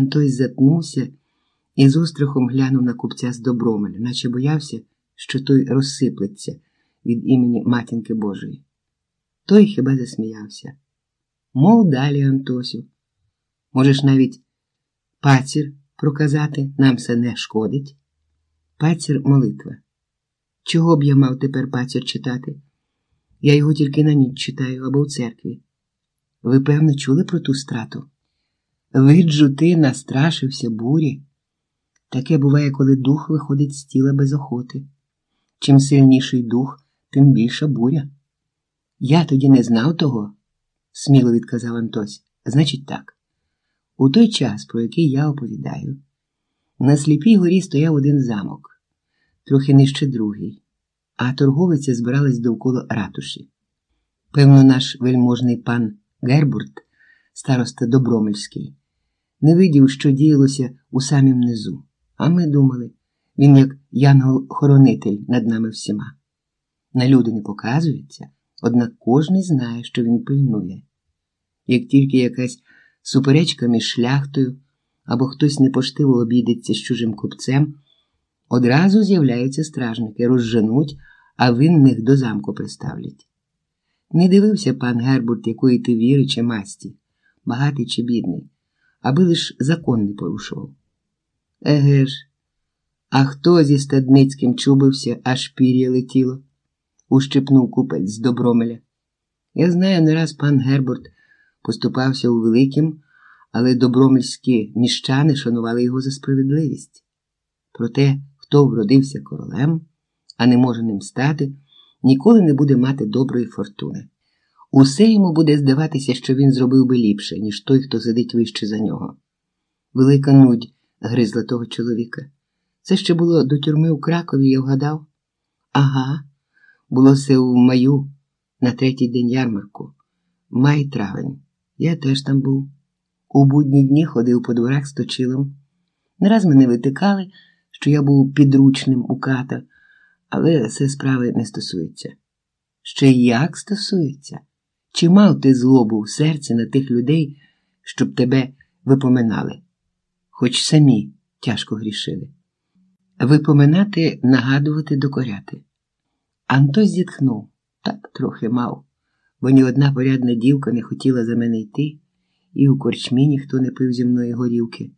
Антось затнувся і з острахом глянув на купця з Добромеля, наче боявся, що той розсиплеться від імені матінки Божої. Той хіба засміявся. Мов далі, Антосю, можеш навіть пацір проказати, нам це не шкодить. Пацір молитва. Чого б я мав тепер пацір читати? Я його тільки на ніч читаю або в церкві. Ви, певно, чули про ту страту? Виджу, ти настрашився бурі. Таке буває, коли дух виходить з тіла без охоти. Чим сильніший дух, тим більша буря. Я тоді не знав того, сміло відказав Антось. Значить так. У той час, про який я оповідаю, на сліпій горі стояв один замок, трохи нижче другий, а торговиця збирались довкола ратуші. Певно, наш вельможний пан Гербурт, староста Добромельський, не видів, що діялося у самім низу, а ми думали, він як янгол-хоронитель над нами всіма. На люди не показується, однак кожний знає, що він пильнує. Як тільки якась суперечка між шляхтою або хтось непоштиво обійдеться з чужим купцем, одразу з'являються стражники, розженуть, а винних до замку приставлять. Не дивився пан Гербурт, якої ти віри чи масті, багатий чи бідний, аби лиш закон не порушував. Еге ж, а хто зі Стадницьким чубився, аж пір'я летіло, ущипнув купець з Добромеля. Я знаю, не раз пан Гербурт поступався у великим, але добромельські міщани шанували його за справедливість. Проте, хто вродився королем, а не може ним стати, ніколи не буде мати доброї фортуни. Усе йому буде здаватися, що він зробив би ліпше, ніж той, хто сидить вище за нього. Велика нудь гризла того чоловіка. Це ще було до тюрми у Кракові, я вгадав? Ага, було все у маю на третій день ярмарку. Май травень. Я теж там був. У будні дні ходив по дворах з точилом. Не раз мене витикали, що я був підручним у ката, але це справи не стосується. Ще як стосується? Чи мав ти злобу в серці на тих людей, щоб тебе випоминали, хоч самі тяжко грішили? Випоминати, нагадувати, докоряти. Антось зітхнув, так трохи мав, бо ні одна порядна дівка не хотіла за мене йти, і у корчмі ніхто не пив зі мною горілки,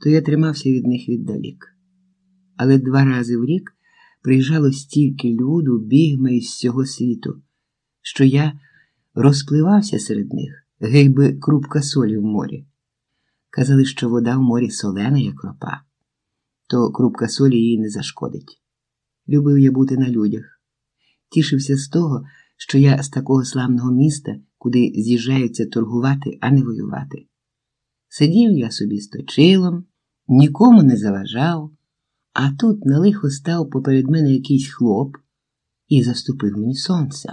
то я тримався від них віддалік. Але два рази в рік приїжджало стільки люду, бігми із всього світу, що я розпливався серед них, гей би крупка солі в морі. Казали, що вода в морі солена, як ропа, то крупка солі їй не зашкодить. Любив я бути на людях, тішився з того, що я з такого славного міста, куди з'їжджаються торгувати, а не воювати. Сидів я собі з точилом, нікому не заважав, а тут на лихо став поперед мене якийсь хлоп і заступив мені сонце.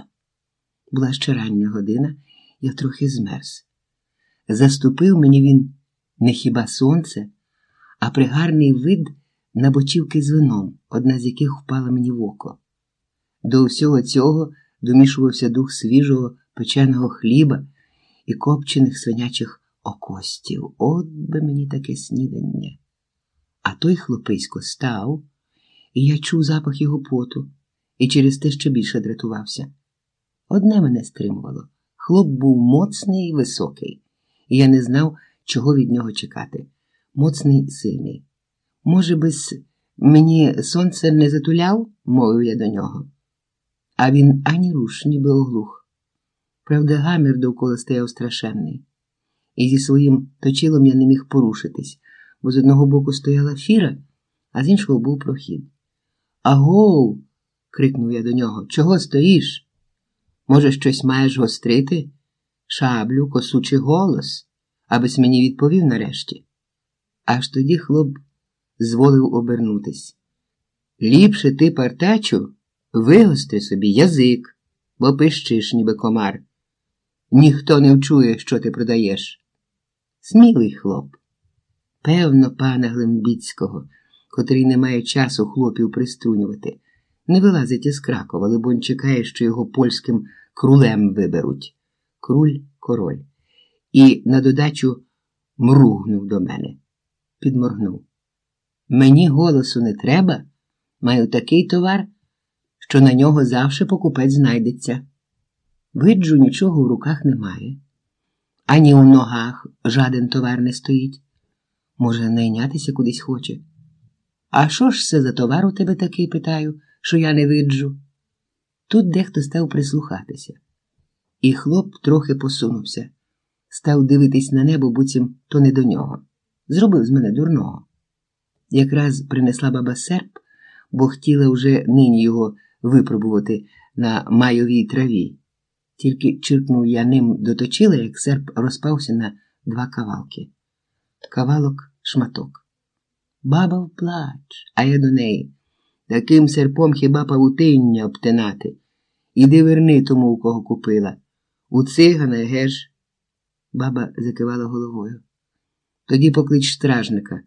Була ще рання година, я трохи змерз. Заступив мені він не хіба сонце, а пригарний вид на бочівки з вином, одна з яких впала мені в око. До всього цього домішувався дух свіжого печеного хліба і копчених свинячих окостів. От би мені таке снідання. А той хлописько став, і я чув запах його поту, і через те ще більше дратувався. Одне мене стримувало. Хлоп був моцний і високий, і я не знав, чого від нього чекати. Моцний і сильний. Може, без мені сонце не затуляв, мовив я до нього. А він ані руш, ніби оглух. Правда, гамір довкола стояв страшенний, і зі своїм точилом я не міг порушитись, бо з одного боку стояла фіра, а з іншого був прохід. Агоу. крикнув я до нього. Чого стоїш? Може, щось маєш гострити? Шаблю, косучий голос, абись мені відповів нарешті. Аж тоді хлоп зволив обернутись. Ліпше ти, партачу, вигостри собі язик, бо пищиш, ніби комар. Ніхто не вчує, що ти продаєш. Смілий хлоп. Певно, пана Глембіцького, котрий не має часу хлопів приструнювати, не вилазить із Кракова, либонь чекає, що його польським крулем виберуть. Круль король. І на додачу мругнув до мене, підморгнув. Мені голосу не треба, маю такий товар, що на нього завше покупець знайдеться. Виджу, нічого в руках немає, ані у ногах жаден товар не стоїть. Може, найнятися кудись хоче. А що ж це за товар у тебе такий, питаю, що я не виджу? Тут дехто став прислухатися, і хлоп трохи посунувся, став дивитись на небо, буцім то не до нього. Зробив з мене дурного. Якраз принесла баба серп, бо хотіла вже нині його випробувати на майовій траві. Тільки чиркнув я ним доточила, як серп розпався на два кавалки. Кавалок шматок. Баба вплач, а я до неї. Таким серпом хіба павутиння обтинати. Іди верни тому, у кого купила. У цигана, геш. Баба закивала головою. Тоді поклич стражника.